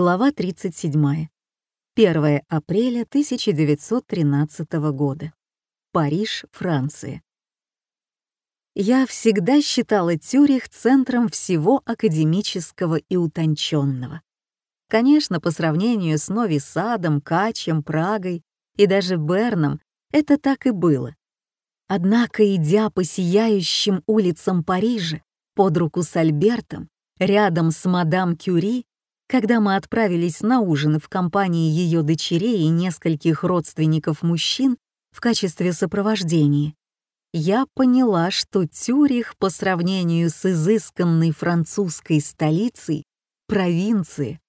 Глава 37. 1 апреля 1913 года. Париж, Франция. Я всегда считала Тюрих центром всего академического и утонченного. Конечно, по сравнению с Нови Садом, Качем, Прагой и даже Берном это так и было. Однако, идя по сияющим улицам Парижа под руку с Альбертом, рядом с мадам Кюри, когда мы отправились на ужин в компании ее дочерей и нескольких родственников мужчин в качестве сопровождения, я поняла, что Тюрих по сравнению с изысканной французской столицей — провинции.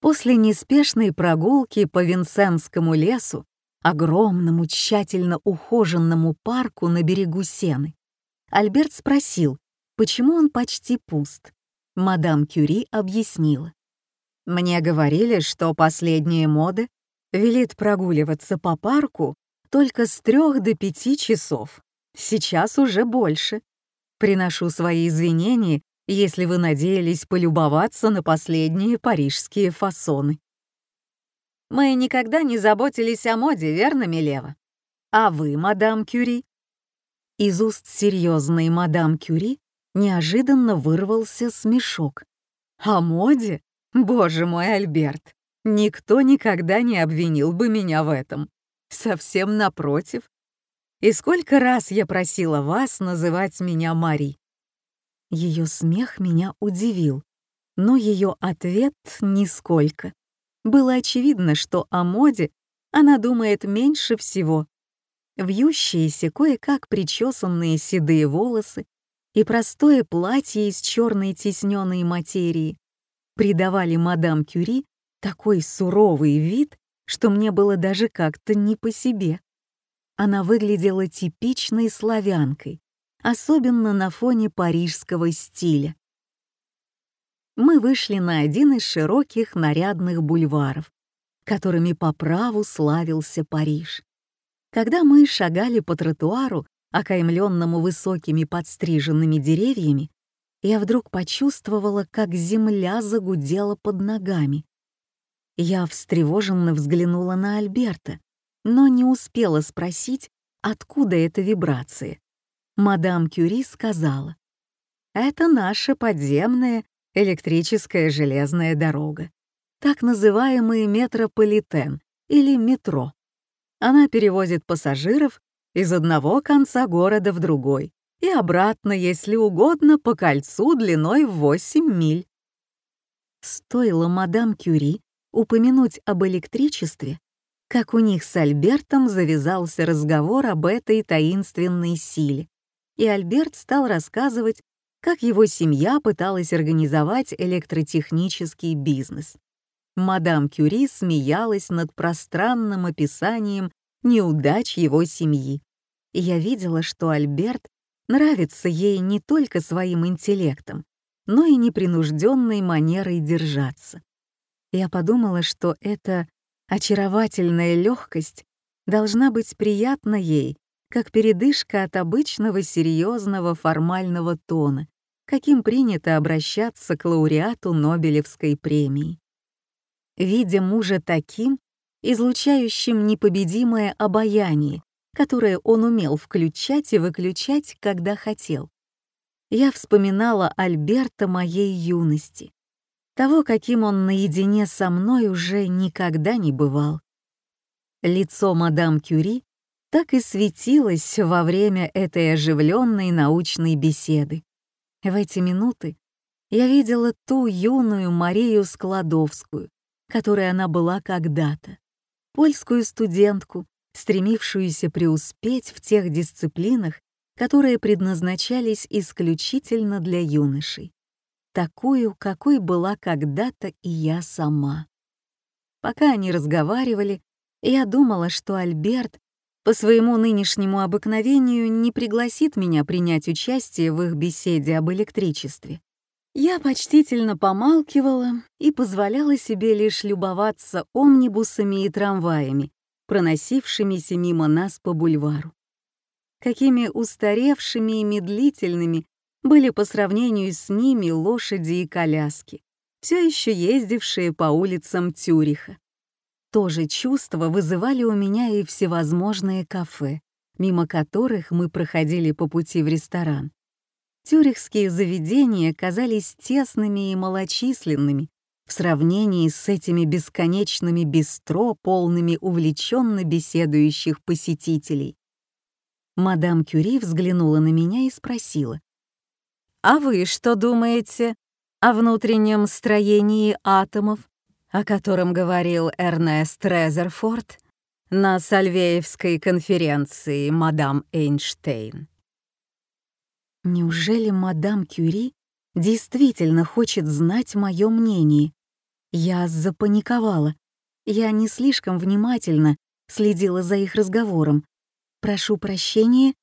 После неспешной прогулки по Винсентскому лесу, огромному тщательно ухоженному парку на берегу Сены, Альберт спросил, почему он почти пуст. Мадам Кюри объяснила. Мне говорили, что последние моды велит прогуливаться по парку только с трех до пяти часов. Сейчас уже больше. Приношу свои извинения, если вы надеялись полюбоваться на последние парижские фасоны. Мы никогда не заботились о моде, верно, Милева? А вы, мадам Кюри? Из уст серьезной мадам Кюри неожиданно вырвался смешок. О моде? Боже мой, Альберт, никто никогда не обвинил бы меня в этом. Совсем напротив. И сколько раз я просила вас называть меня Мари. Ее смех меня удивил, но ее ответ нисколько. Было очевидно, что о моде она думает меньше всего. Вьющиеся, кое-как причесанные седые волосы и простое платье из черной тисненной материи придавали мадам Кюри такой суровый вид, что мне было даже как-то не по себе. Она выглядела типичной славянкой, особенно на фоне парижского стиля. Мы вышли на один из широких нарядных бульваров, которыми по праву славился Париж. Когда мы шагали по тротуару, окаймленному высокими подстриженными деревьями, я вдруг почувствовала, как земля загудела под ногами. Я встревоженно взглянула на Альберта, но не успела спросить, откуда эта вибрация. Мадам Кюри сказала, «Это наша подземная электрическая железная дорога, так называемый метрополитен или метро. Она перевозит пассажиров из одного конца города в другой, и обратно, если угодно, по кольцу длиной в 8 миль. Стоило мадам Кюри упомянуть об электричестве, как у них с Альбертом завязался разговор об этой таинственной силе, и Альберт стал рассказывать, как его семья пыталась организовать электротехнический бизнес. Мадам Кюри смеялась над пространным описанием неудач его семьи. Я видела, что Альберт нравится ей не только своим интеллектом, но и непринужденной манерой держаться. Я подумала, что эта очаровательная легкость должна быть приятна ей, как передышка от обычного серьезного формального тона, каким принято обращаться к лауреату Нобелевской премии. Видя мужа таким, излучающим непобедимое обаяние, которое он умел включать и выключать, когда хотел. Я вспоминала Альберта моей юности, того, каким он наедине со мной уже никогда не бывал. Лицо мадам Кюри так и светилось во время этой оживленной научной беседы. В эти минуты я видела ту юную Марию Складовскую, которой она была когда-то, польскую студентку, стремившуюся преуспеть в тех дисциплинах, которые предназначались исключительно для юношей, такую, какой была когда-то и я сама. Пока они разговаривали, я думала, что Альберт по своему нынешнему обыкновению не пригласит меня принять участие в их беседе об электричестве. Я почтительно помалкивала и позволяла себе лишь любоваться омнибусами и трамваями, проносившимися мимо нас по бульвару. Какими устаревшими и медлительными были по сравнению с ними лошади и коляски, все еще ездившие по улицам Тюриха. То же чувство вызывали у меня и всевозможные кафе, мимо которых мы проходили по пути в ресторан. Тюрихские заведения казались тесными и малочисленными в сравнении с этими бесконечными бистро, полными увлеченно беседующих посетителей. Мадам Кюри взглянула на меня и спросила. «А вы что думаете о внутреннем строении атомов, о котором говорил Эрнест Резерфорд на Сальвеевской конференции мадам Эйнштейн?» Неужели мадам Кюри действительно хочет знать мое мнение? Я запаниковала. Я не слишком внимательно следила за их разговором. Прошу прощения.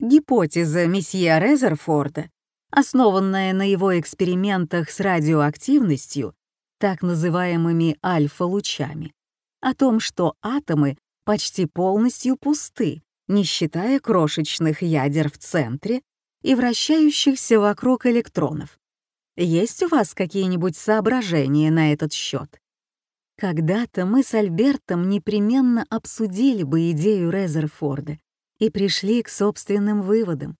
Гипотеза месье Резерфорда, основанная на его экспериментах с радиоактивностью, так называемыми альфа-лучами, о том, что атомы почти полностью пусты, не считая крошечных ядер в центре и вращающихся вокруг электронов. Есть у вас какие-нибудь соображения на этот счет? Когда-то мы с Альбертом непременно обсудили бы идею Резерфорда и пришли к собственным выводам.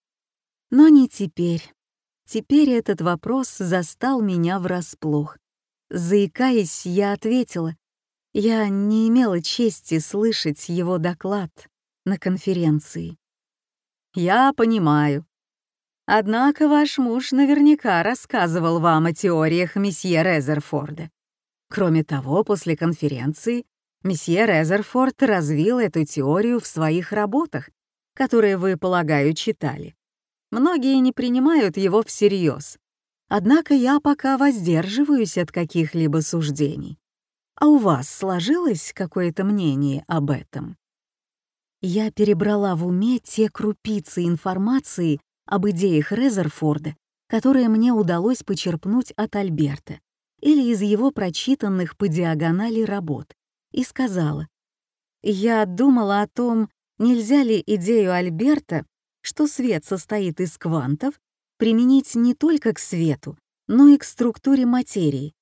Но не теперь. Теперь этот вопрос застал меня врасплох. Заикаясь, я ответила. Я не имела чести слышать его доклад на конференции. «Я понимаю», Однако ваш муж наверняка рассказывал вам о теориях месье Резерфорда. Кроме того, после конференции месье Резерфорд развил эту теорию в своих работах, которые вы, полагаю, читали. Многие не принимают его всерьез. Однако я пока воздерживаюсь от каких-либо суждений. А у вас сложилось какое-то мнение об этом? Я перебрала в уме те крупицы информации, об идеях Резерфорда, которые мне удалось почерпнуть от Альберта или из его прочитанных по диагонали работ, и сказала, «Я думала о том, нельзя ли идею Альберта, что свет состоит из квантов, применить не только к свету, но и к структуре материи.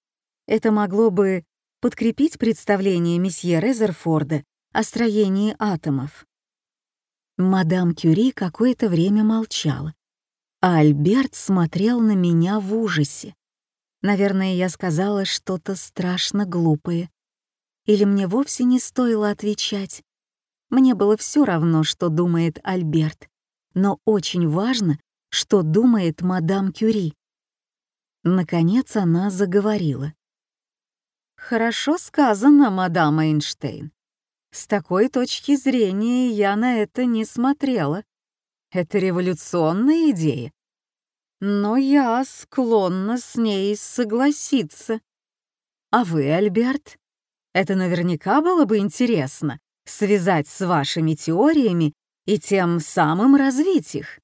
Это могло бы подкрепить представление месье Резерфорда о строении атомов. Мадам Кюри какое-то время молчала, а Альберт смотрел на меня в ужасе. Наверное, я сказала что-то страшно глупое. Или мне вовсе не стоило отвечать. Мне было все равно, что думает Альберт, но очень важно, что думает мадам Кюри. Наконец она заговорила. «Хорошо сказано, мадам Эйнштейн. С такой точки зрения я на это не смотрела. Это революционная идея. Но я склонна с ней согласиться. А вы, Альберт? Это наверняка было бы интересно — связать с вашими теориями и тем самым развить их.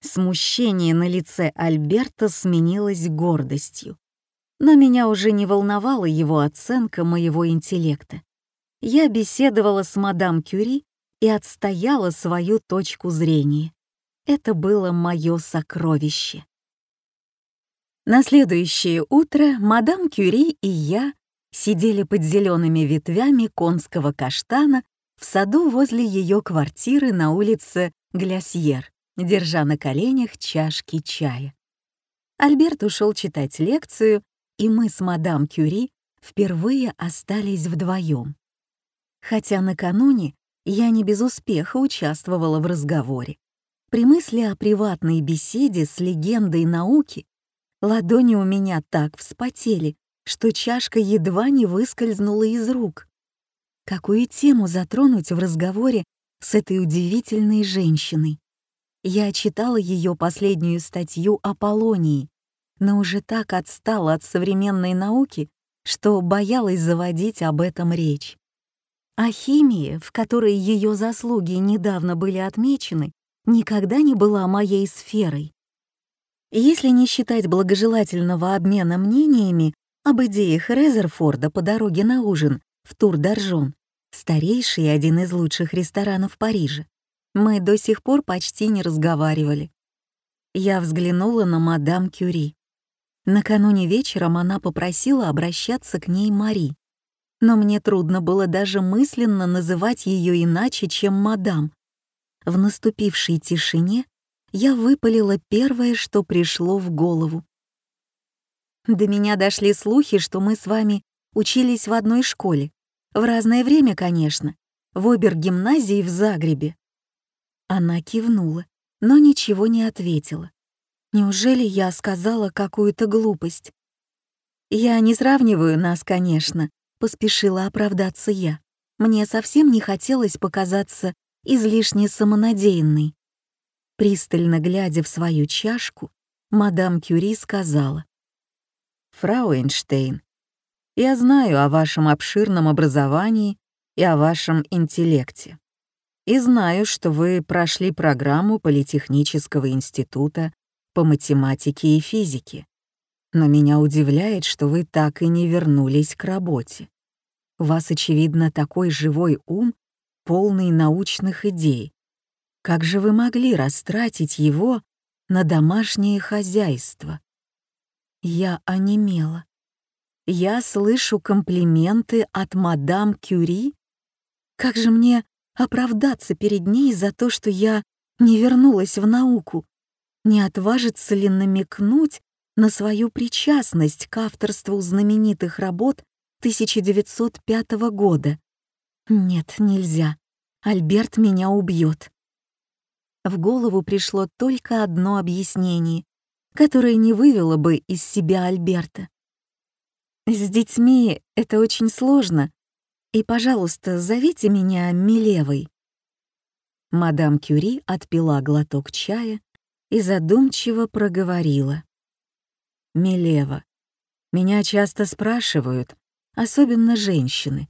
Смущение на лице Альберта сменилось гордостью. Но меня уже не волновала его оценка моего интеллекта я беседовала с мадам Кюри и отстояла свою точку зрения. Это было мое сокровище. На следующее утро мадам Кюри и я сидели под зелеными ветвями конского каштана в саду возле ее квартиры на улице Глясьер, держа на коленях чашки чая. Альберт ушел читать лекцию, и мы с мадам Кюри впервые остались вдвоем хотя накануне я не без успеха участвовала в разговоре. При мысли о приватной беседе с легендой науки ладони у меня так вспотели, что чашка едва не выскользнула из рук. Какую тему затронуть в разговоре с этой удивительной женщиной? Я читала ее последнюю статью о Полонии, но уже так отстала от современной науки, что боялась заводить об этом речь. А химия, в которой ее заслуги недавно были отмечены, никогда не была моей сферой. Если не считать благожелательного обмена мнениями об идеях Резерфорда по дороге на ужин в Тур-Доржон, старейший и один из лучших ресторанов Парижа, мы до сих пор почти не разговаривали. Я взглянула на мадам Кюри. Накануне вечером она попросила обращаться к ней Мари, но мне трудно было даже мысленно называть ее иначе, чем мадам. В наступившей тишине я выпалила первое, что пришло в голову. До меня дошли слухи, что мы с вами учились в одной школе. В разное время, конечно. В обер-гимназии в Загребе. Она кивнула, но ничего не ответила. Неужели я сказала какую-то глупость? Я не сравниваю нас, конечно, поспешила оправдаться я. Мне совсем не хотелось показаться излишне самонадеянной. Пристально глядя в свою чашку, мадам Кюри сказала. «Фрау Эйнштейн, я знаю о вашем обширном образовании и о вашем интеллекте. И знаю, что вы прошли программу Политехнического института по математике и физике. Но меня удивляет, что вы так и не вернулись к работе. Вас, очевидно, такой живой ум, полный научных идей. Как же вы могли растратить его на домашнее хозяйство? Я онемела. Я слышу комплименты от мадам Кюри? Как же мне оправдаться перед ней за то, что я не вернулась в науку? Не отважится ли намекнуть на свою причастность к авторству знаменитых работ 1905 года? Нет, нельзя. Альберт меня убьет. В голову пришло только одно объяснение, которое не вывело бы из себя Альберта. С детьми это очень сложно, и, пожалуйста, зовите меня Милевой. Мадам Кюри отпила глоток чая и задумчиво проговорила. «Милева, меня часто спрашивают, особенно женщины,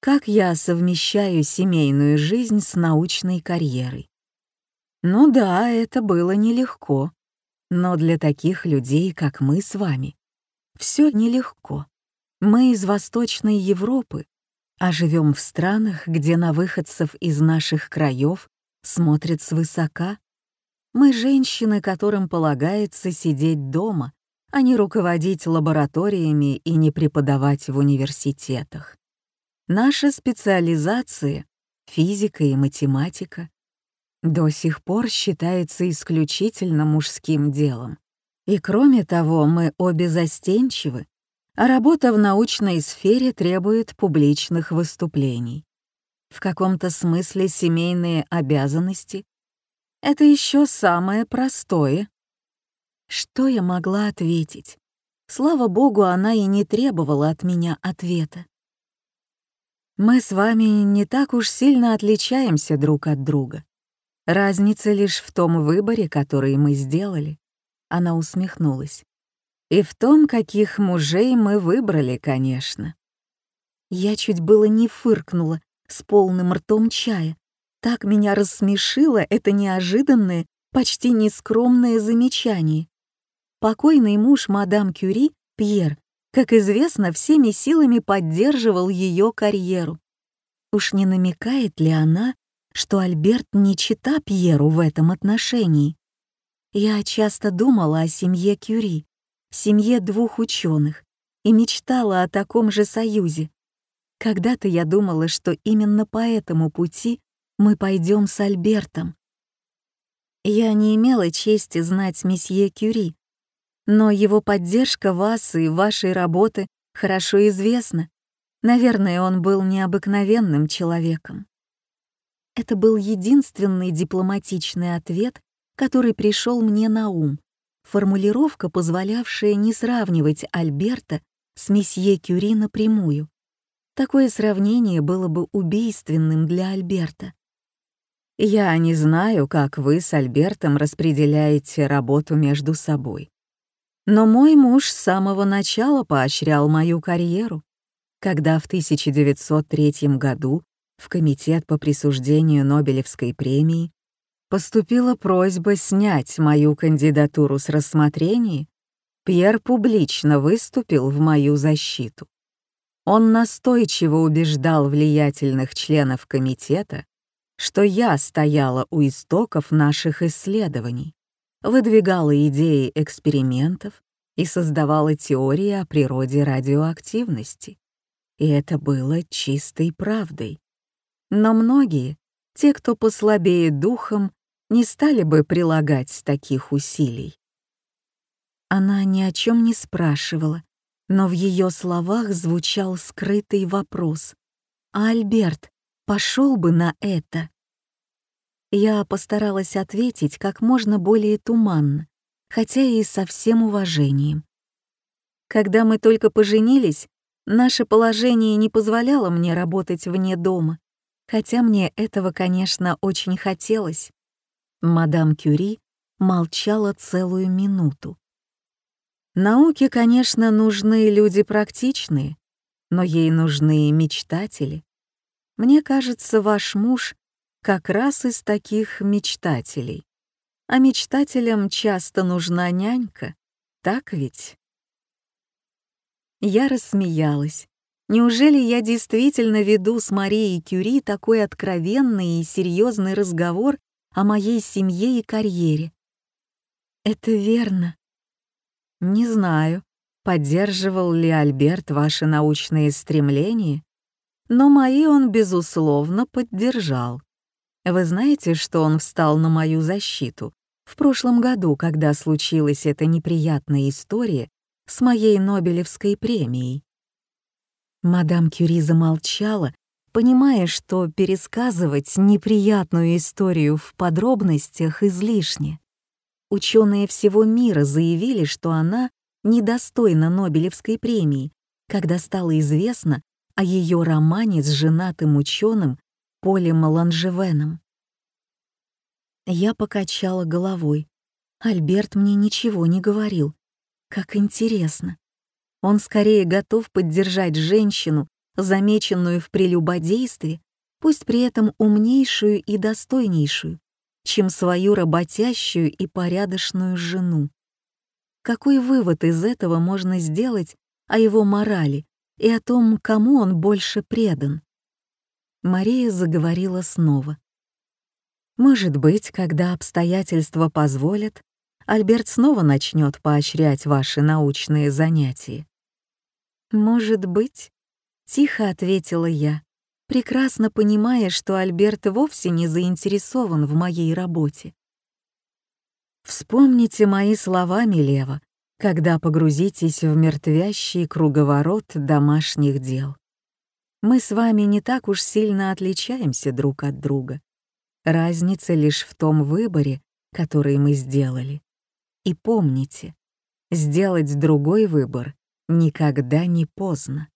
как я совмещаю семейную жизнь с научной карьерой. Ну да, это было нелегко, но для таких людей, как мы с вами, все нелегко. Мы из Восточной Европы, а живем в странах, где на выходцев из наших краев смотрят свысока. Мы женщины, которым полагается сидеть дома, а не руководить лабораториями и не преподавать в университетах. Наша специализация — физика и математика — до сих пор считается исключительно мужским делом. И кроме того, мы обе застенчивы, а работа в научной сфере требует публичных выступлений. В каком-то смысле семейные обязанности — это еще самое простое. Что я могла ответить? Слава богу, она и не требовала от меня ответа. Мы с вами не так уж сильно отличаемся друг от друга. Разница лишь в том выборе, который мы сделали. Она усмехнулась. И в том, каких мужей мы выбрали, конечно. Я чуть было не фыркнула с полным ртом чая. Так меня рассмешило это неожиданное, почти нескромное замечание. Покойный муж мадам Кюри, Пьер, как известно, всеми силами поддерживал ее карьеру. Уж не намекает ли она, что Альберт не чита Пьеру в этом отношении? Я часто думала о семье Кюри, семье двух ученых, и мечтала о таком же союзе. Когда-то я думала, что именно по этому пути мы пойдем с Альбертом. Я не имела чести знать месье Кюри, но его поддержка вас и вашей работы хорошо известна. Наверное, он был необыкновенным человеком. Это был единственный дипломатичный ответ, который пришел мне на ум, формулировка, позволявшая не сравнивать Альберта с месье Кюри напрямую. Такое сравнение было бы убийственным для Альберта. Я не знаю, как вы с Альбертом распределяете работу между собой. Но мой муж с самого начала поощрял мою карьеру. Когда в 1903 году в Комитет по присуждению Нобелевской премии поступила просьба снять мою кандидатуру с рассмотрения, Пьер публично выступил в мою защиту. Он настойчиво убеждал влиятельных членов комитета, что я стояла у истоков наших исследований, выдвигала идеи экспериментов и создавала теории о природе радиоактивности. И это было чистой правдой. Но многие, те, кто послабее духом, не стали бы прилагать таких усилий. Она ни о чем не спрашивала, но в ее словах звучал скрытый вопрос. «А Альберт пошел бы на это?» Я постаралась ответить как можно более туманно, хотя и со всем уважением. Когда мы только поженились, наше положение не позволяло мне работать вне дома, хотя мне этого, конечно, очень хотелось. Мадам Кюри молчала целую минуту. Науке, конечно, нужны люди практичные, но ей нужны мечтатели. Мне кажется, ваш муж как раз из таких мечтателей. А мечтателям часто нужна нянька, так ведь? Я рассмеялась. Неужели я действительно веду с Марией Кюри такой откровенный и серьезный разговор о моей семье и карьере? Это верно. Не знаю, поддерживал ли Альберт ваши научные стремления, но мои он, безусловно, поддержал. Вы знаете, что он встал на мою защиту в прошлом году, когда случилась эта неприятная история с моей Нобелевской премией? Мадам Кюри замолчала, понимая, что пересказывать неприятную историю в подробностях излишне. Ученые всего мира заявили, что она недостойна Нобелевской премии, когда стало известно о ее романе с женатым ученым Полем Ланжевеном. Я покачала головой. Альберт мне ничего не говорил. Как интересно. Он скорее готов поддержать женщину, замеченную в прелюбодействе, пусть при этом умнейшую и достойнейшую, чем свою работящую и порядочную жену. Какой вывод из этого можно сделать о его морали и о том, кому он больше предан? Мария заговорила снова. «Может быть, когда обстоятельства позволят, Альберт снова начнет поощрять ваши научные занятия». «Может быть», — тихо ответила я, прекрасно понимая, что Альберт вовсе не заинтересован в моей работе. Вспомните мои слова, Милева, когда погрузитесь в мертвящий круговорот домашних дел мы с вами не так уж сильно отличаемся друг от друга. Разница лишь в том выборе, который мы сделали. И помните, сделать другой выбор никогда не поздно.